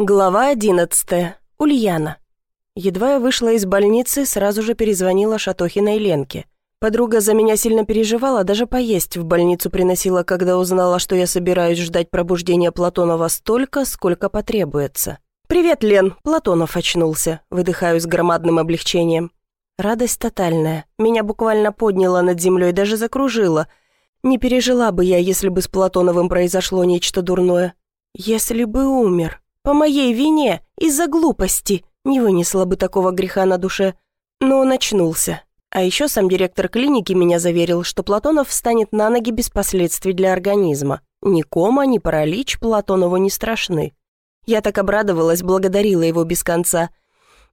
Глава одиннадцатая. Ульяна. Едва я вышла из больницы, сразу же перезвонила Шатохиной Ленке. Подруга за меня сильно переживала, даже поесть в больницу приносила, когда узнала, что я собираюсь ждать пробуждения Платонова столько, сколько потребуется. «Привет, Лен!» – Платонов очнулся. Выдыхаю с громадным облегчением. Радость тотальная. Меня буквально подняла над землей, даже закружила. Не пережила бы я, если бы с Платоновым произошло нечто дурное. Если бы умер. По моей вине, из-за глупости, не вынесла бы такого греха на душе. Но он очнулся. А еще сам директор клиники меня заверил, что Платонов встанет на ноги без последствий для организма. Ни кома, ни паралич Платонову не страшны. Я так обрадовалась, благодарила его без конца.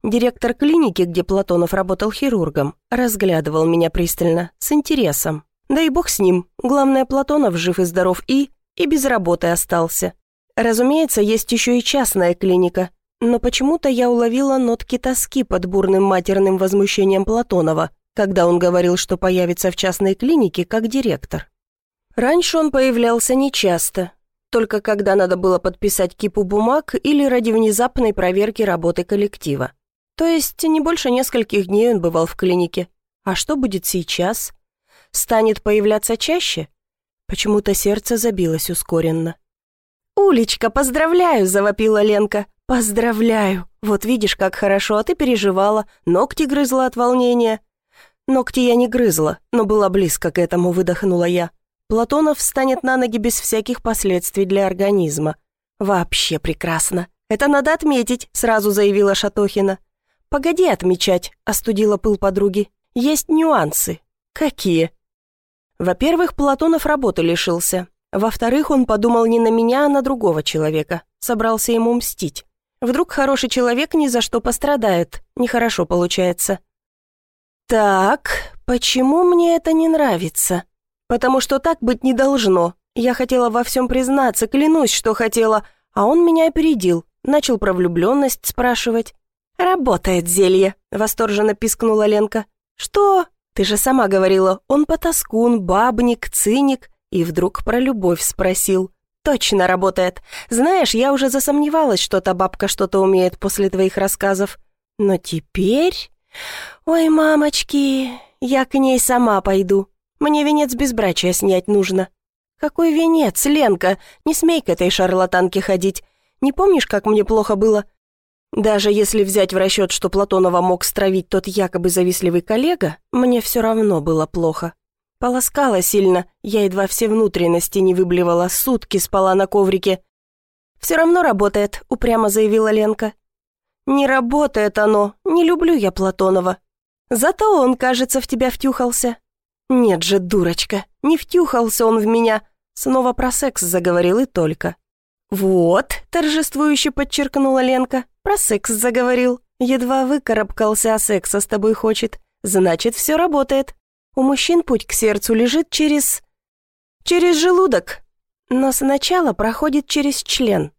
Директор клиники, где Платонов работал хирургом, разглядывал меня пристально, с интересом. Да и бог с ним, главное, Платонов жив и здоров и... и без работы остался. Разумеется, есть еще и частная клиника, но почему-то я уловила нотки тоски под бурным матерным возмущением Платонова, когда он говорил, что появится в частной клинике как директор. Раньше он появлялся нечасто, только когда надо было подписать кипу бумаг или ради внезапной проверки работы коллектива. То есть не больше нескольких дней он бывал в клинике. А что будет сейчас? Станет появляться чаще? Почему-то сердце забилось ускоренно. «Улечка, поздравляю!» – завопила Ленка. «Поздравляю! Вот видишь, как хорошо, а ты переживала, ногти грызла от волнения». Ногти я не грызла, но была близко к этому, выдохнула я. Платонов встанет на ноги без всяких последствий для организма. Вообще прекрасно. Это надо отметить, сразу заявила Шатохина. Погоди отмечать, остудила пыл подруги. Есть нюансы. Какие? Во-первых, Платонов работы лишился. Во-вторых, он подумал не на меня, а на другого человека. Собрался ему мстить. Вдруг хороший человек ни за что пострадает. Нехорошо получается. «Так, почему мне это не нравится?» «Потому что так быть не должно. Я хотела во всем признаться, клянусь, что хотела, а он меня опередил, начал про влюбленность спрашивать». «Работает зелье», — восторженно пискнула Ленка. «Что? Ты же сама говорила, он потаскун, бабник, циник, и вдруг про любовь спросил. Точно работает. Знаешь, я уже засомневалась, что та бабка что-то умеет после твоих рассказов. Но теперь... «Ой, мамочки, я к ней сама пойду. Мне венец безбрачия снять нужно». «Какой венец, Ленка? Не смей к этой шарлатанке ходить. Не помнишь, как мне плохо было?» Даже если взять в расчет, что Платонова мог стравить тот якобы завистливый коллега, мне все равно было плохо. Полоскала сильно, я едва все внутренности не выблевала, сутки спала на коврике. «Все равно работает», — упрямо заявила Ленка. «Не работает оно, не люблю я Платонова. Зато он, кажется, в тебя втюхался». «Нет же, дурочка, не втюхался он в меня». Снова про секс заговорил и только. «Вот», — торжествующе подчеркнула Ленка, — «про секс заговорил. Едва выкарабкался, а секса с тобой хочет. Значит, все работает. У мужчин путь к сердцу лежит через... через желудок. Но сначала проходит через член.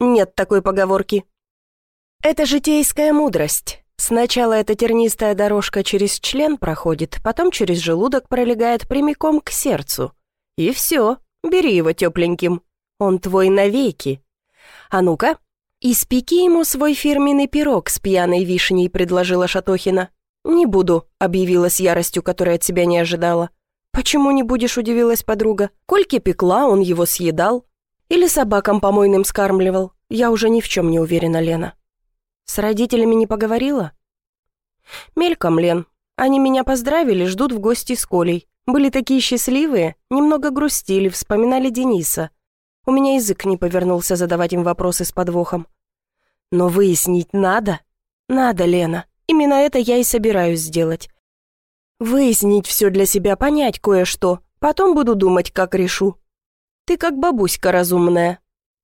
Нет такой поговорки. Это житейская мудрость. Сначала эта тернистая дорожка через член проходит, потом через желудок пролегает прямиком к сердцу. И все, бери его тепленьким. Он твой навеки. А ну-ка, испеки ему свой фирменный пирог с пьяной вишней, предложила Шатохина. «Не буду», — объявила с яростью, которой от себя не ожидала. «Почему не будешь?» — удивилась подруга. «Кольке пекла, он его съедал. Или собакам помойным скармливал. Я уже ни в чем не уверена, Лена». С родителями не поговорила? Мельком, Лен. Они меня поздравили, ждут в гости с Колей. Были такие счастливые, немного грустили, вспоминали Дениса. У меня язык не повернулся задавать им вопросы с подвохом. Но выяснить надо? Надо, Лена. Именно это я и собираюсь сделать. Выяснить все для себя, понять кое-что. Потом буду думать, как решу. Ты как бабуська разумная.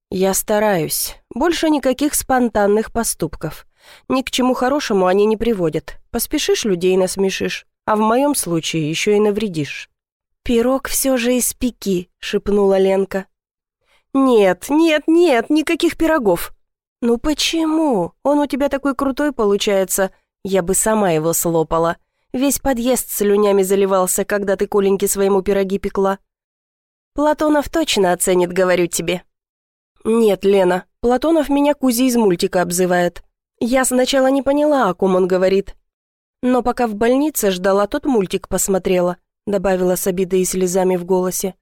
«Я стараюсь. Больше никаких спонтанных поступков. Ни к чему хорошему они не приводят. Поспешишь, людей насмешишь, а в моем случае еще и навредишь». «Пирог все же испеки», — шепнула Ленка. «Нет, нет, нет, никаких пирогов». «Ну почему? Он у тебя такой крутой получается. Я бы сама его слопала. Весь подъезд слюнями заливался, когда ты Коленьке своему пироги пекла». «Платонов точно оценит, говорю тебе. «Нет, Лена, Платонов меня Кузи из мультика обзывает. Я сначала не поняла, о ком он говорит. Но пока в больнице ждала, тот мультик посмотрела», добавила с обидой и слезами в голосе.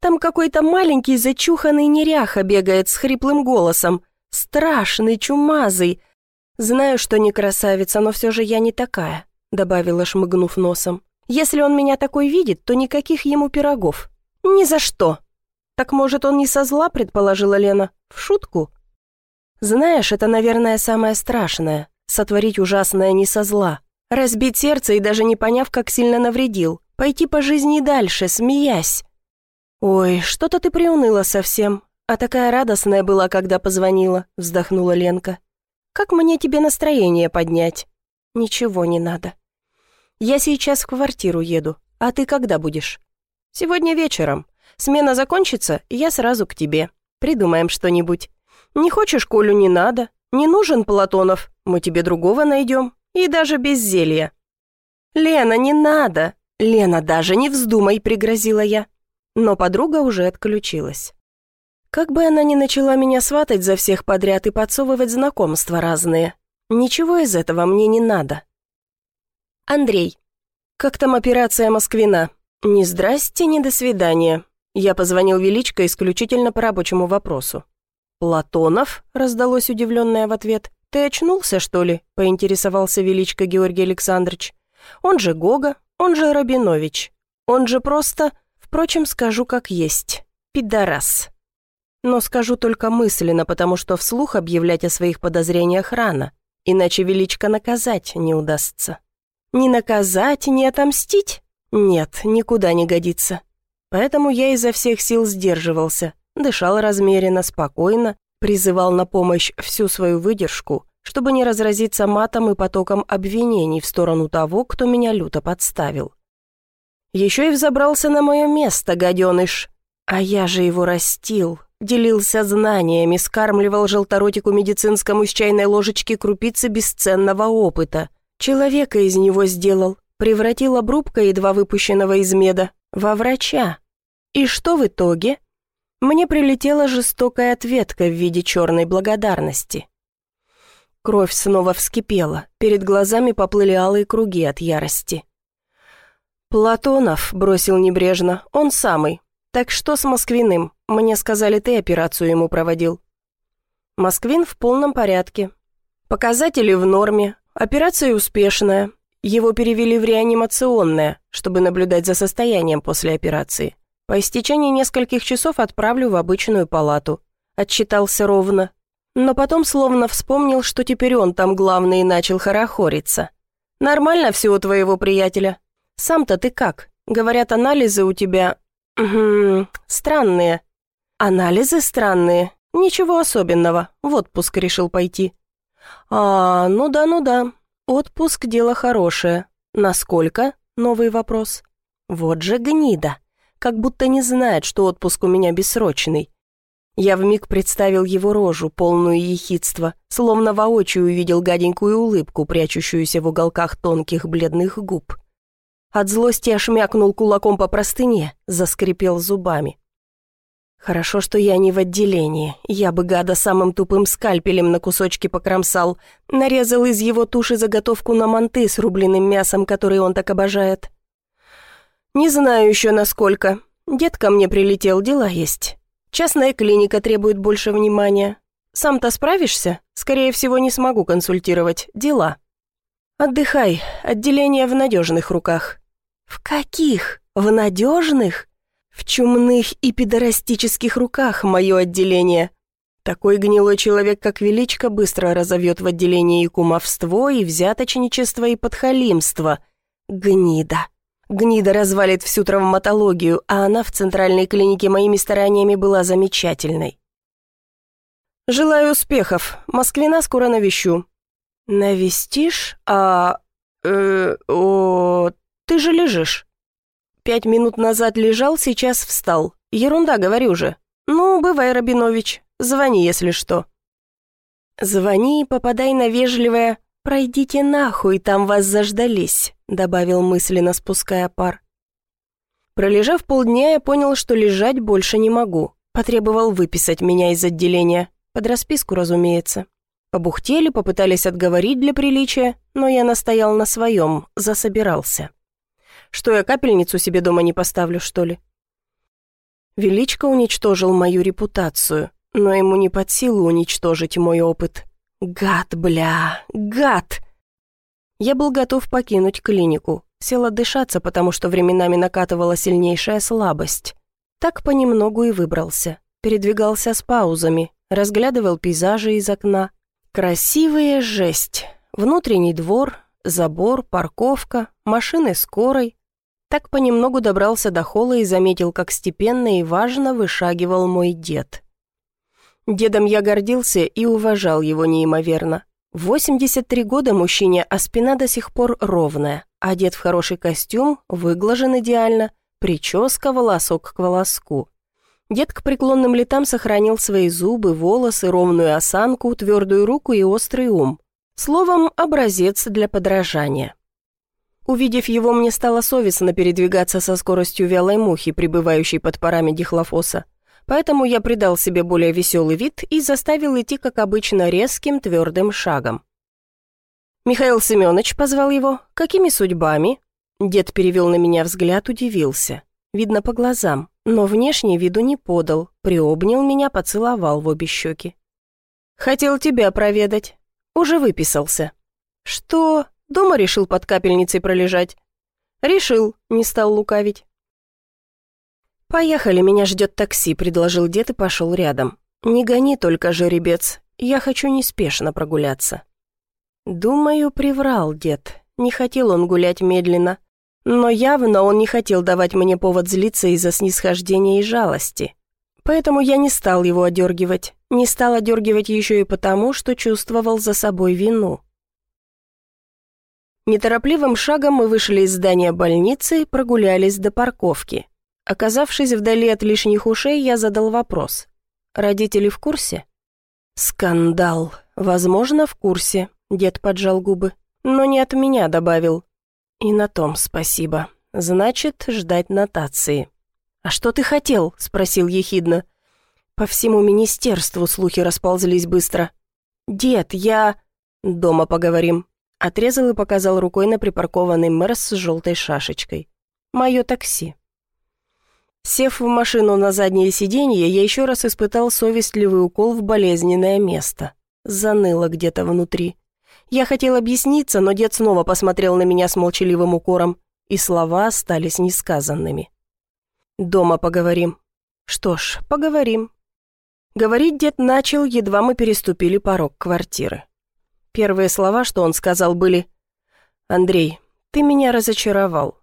«Там какой-то маленький зачуханный неряха бегает с хриплым голосом. Страшный, чумазый. Знаю, что не красавица, но все же я не такая», добавила, шмыгнув носом. «Если он меня такой видит, то никаких ему пирогов. Ни за что!» «Так, может, он не со зла?» — предположила Лена. «В шутку?» «Знаешь, это, наверное, самое страшное — сотворить ужасное не со зла. Разбить сердце и даже не поняв, как сильно навредил. Пойти по жизни дальше, смеясь. «Ой, что-то ты приуныла совсем. А такая радостная была, когда позвонила», — вздохнула Ленка. «Как мне тебе настроение поднять?» «Ничего не надо. Я сейчас в квартиру еду. А ты когда будешь?» «Сегодня вечером. Смена закончится, я сразу к тебе. Придумаем что-нибудь. Не хочешь Колю, не надо. Не нужен Платонов, мы тебе другого найдем. И даже без зелья». «Лена, не надо!» «Лена, даже не вздумай», — пригрозила я. Но подруга уже отключилась. Как бы она ни начала меня сватать за всех подряд и подсовывать знакомства разные, ничего из этого мне не надо. Андрей. Как там операция Москвина? Ни здрасте, ни до свидания. Я позвонил Величко исключительно по рабочему вопросу. «Платонов?» — раздалось удивленное в ответ. «Ты очнулся, что ли?» — поинтересовался Величко Георгий Александрович. «Он же Гога, он же Рабинович, он же просто... Впрочем, скажу как есть. Пидорас. Но скажу только мысленно, потому что вслух объявлять о своих подозрениях рано, иначе Величко наказать не удастся. Не наказать, не отомстить? Нет, никуда не годится. Поэтому я изо всех сил сдерживался, дышал размеренно, спокойно, призывал на помощь всю свою выдержку, чтобы не разразиться матом и потоком обвинений в сторону того, кто меня люто подставил. Еще и взобрался на мое место, гаденыш. А я же его растил, делился знаниями, скармливал желторотику медицинскому с чайной ложечки крупицы бесценного опыта. Человека из него сделал, превратил обрубка, едва выпущенного из меда, во врача. И что в итоге? Мне прилетела жестокая ответка в виде черной благодарности. Кровь снова вскипела, перед глазами поплыли алые круги от ярости. «Платонов», — бросил небрежно, — «он самый. Так что с Москвиным? Мне сказали, ты операцию ему проводил». Москвин в полном порядке. Показатели в норме, операция успешная. Его перевели в реанимационное, чтобы наблюдать за состоянием после операции. По истечении нескольких часов отправлю в обычную палату. Отчитался ровно. Но потом словно вспомнил, что теперь он там главный и начал хорохориться. «Нормально все у твоего приятеля. Сам-то ты как? Говорят, анализы у тебя... Странные». «Анализы странные. Ничего особенного. В отпуск решил пойти». «А, ну да, ну да. Отпуск – дело хорошее. Насколько?» – новый вопрос. «Вот же гнида» как будто не знает, что отпуск у меня бессрочный. Я вмиг представил его рожу, полную ехидства, словно воочию увидел гаденькую улыбку, прячущуюся в уголках тонких бледных губ. От злости я шмякнул кулаком по простыне, заскрипел зубами. Хорошо, что я не в отделении. Я бы гада самым тупым скальпелем на кусочки покромсал, нарезал из его туши заготовку на манты с рубленым мясом, который он так обожает. «Не знаю еще насколько. Дед ко мне прилетел, дела есть. Частная клиника требует больше внимания. Сам-то справишься? Скорее всего, не смогу консультировать. Дела». «Отдыхай. Отделение в надежных руках». «В каких? В надежных?» «В чумных и педорастических руках мое отделение. Такой гнилой человек, как Величко, быстро разовьет в отделении и кумовство, и взяточничество, и подхалимство. Гнида». Гнида развалит всю травматологию, а она в центральной клинике моими стараниями была замечательной. «Желаю успехов. Москвина скоро навещу». «Навестишь? А... Э, о... Ты же лежишь». «Пять минут назад лежал, сейчас встал. Ерунда, говорю же. Ну, бывай, Рабинович. Звони, если что». «Звони и попадай на вежливое «Пройдите нахуй, там вас заждались», — добавил мысленно, спуская пар. Пролежав полдня, я понял, что лежать больше не могу. Потребовал выписать меня из отделения. Под расписку, разумеется. Побухтели, попытались отговорить для приличия, но я настоял на своем, засобирался. Что я капельницу себе дома не поставлю, что ли? Величко уничтожил мою репутацию, но ему не под силу уничтожить мой опыт. Гад, бля, гад! Я был готов покинуть клинику, сел отдышаться, потому что временами накатывала сильнейшая слабость. Так понемногу и выбрался. Передвигался с паузами, разглядывал пейзажи из окна. Красивая жесть. Внутренний двор, забор, парковка, машины скорой, так понемногу добрался до холла и заметил, как степенно и важно вышагивал мой дед. Дедом я гордился и уважал его неимоверно. 83 года мужчине, а спина до сих пор ровная, одет в хороший костюм, выглажен идеально, прическа волосок к волоску. Дед к преклонным летам сохранил свои зубы, волосы, ровную осанку, твердую руку и острый ум. Словом, образец для подражания. Увидев его, мне стало совестно передвигаться со скоростью вялой мухи, пребывающей под парами дихлофоса. Поэтому я придал себе более веселый вид и заставил идти, как обычно, резким, твердым шагом. «Михаил Семенович», — позвал его, — «какими судьбами?» Дед перевел на меня взгляд, удивился. Видно по глазам, но внешне виду не подал, приобнял меня, поцеловал в обе щеки. «Хотел тебя проведать. Уже выписался». «Что?» Дома решил под капельницей пролежать. Решил, не стал лукавить. «Поехали, меня ждет такси», — предложил дед и пошел рядом. «Не гони только, жеребец, я хочу неспешно прогуляться». Думаю, приврал дед. Не хотел он гулять медленно. Но явно он не хотел давать мне повод злиться из-за снисхождения и жалости. Поэтому я не стал его одергивать. Не стал одергивать еще и потому, что чувствовал за собой вину. Неторопливым шагом мы вышли из здания больницы прогулялись до парковки. Оказавшись вдали от лишних ушей, я задал вопрос. «Родители в курсе?» «Скандал. Возможно, в курсе», — дед поджал губы. «Но не от меня», — добавил. «И на том спасибо. Значит, ждать нотации». «А что ты хотел?» — спросил ехидно. По всему министерству слухи расползлись быстро. «Дед, я...» «Дома поговорим», Отрезал и показал рукой на припаркованный Мерс с желтой шашечкой. «Мое такси». Сев в машину на заднее сиденье, я еще раз испытал совестливый укол в болезненное место. Заныло где-то внутри. Я хотел объясниться, но дед снова посмотрел на меня с молчаливым укором, и слова остались несказанными. «Дома поговорим». «Что ж, поговорим». Говорить дед начал, едва мы переступили порог квартиры. Первые слова, что он сказал, были «Андрей, ты меня разочаровал».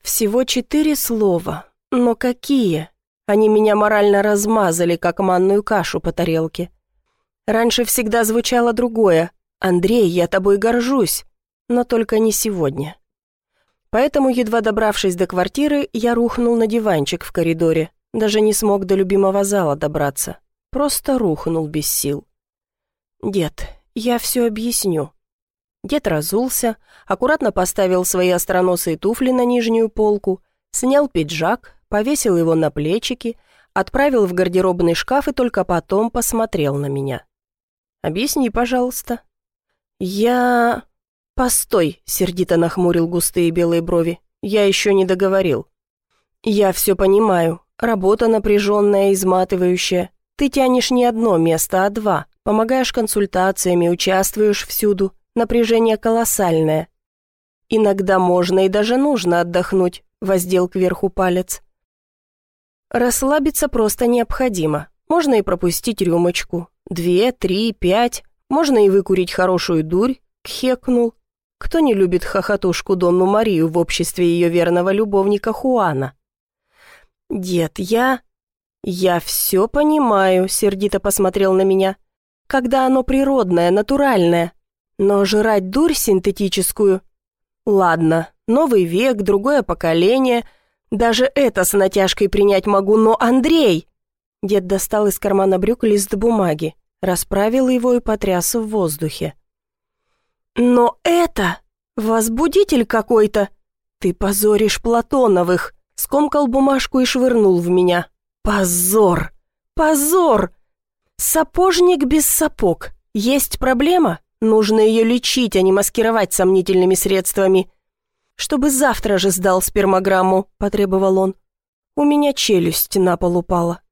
Всего четыре слова, но какие? Они меня морально размазали, как манную кашу по тарелке. Раньше всегда звучало другое «Андрей, я тобой горжусь», но только не сегодня. Поэтому, едва добравшись до квартиры, я рухнул на диванчик в коридоре, даже не смог до любимого зала добраться. Просто рухнул без сил. «Дед, я все объясню». Дед разулся, аккуратно поставил свои остроносые туфли на нижнюю полку, снял пиджак, повесил его на плечики, отправил в гардеробный шкаф и только потом посмотрел на меня. «Объясни, пожалуйста». «Я...» «Постой», — сердито нахмурил густые белые брови. «Я еще не договорил». «Я все понимаю. Работа напряженная, изматывающая. Ты тянешь не одно место, а два. Помогаешь консультациями, участвуешь всюду. Напряжение колоссальное. Иногда можно и даже нужно отдохнуть, воздел кверху палец. Расслабиться просто необходимо. Можно и пропустить рюмочку. Две, три, пять. Можно и выкурить хорошую дурь, кхекнул. Кто не любит хохотушку Донну Марию в обществе ее верного любовника Хуана? «Дед, я...» «Я все понимаю», — сердито посмотрел на меня когда оно природное, натуральное. Но жрать дурь синтетическую... Ладно, новый век, другое поколение. Даже это с натяжкой принять могу, но Андрей... Дед достал из кармана брюк лист бумаги, расправил его и потряс в воздухе. «Но это... возбудитель какой-то! Ты позоришь Платоновых!» Скомкал бумажку и швырнул в меня. «Позор! Позор!» Сапожник без сапог. Есть проблема? Нужно ее лечить, а не маскировать сомнительными средствами. Чтобы завтра же сдал спермограмму, потребовал он. У меня челюсть на пол упала.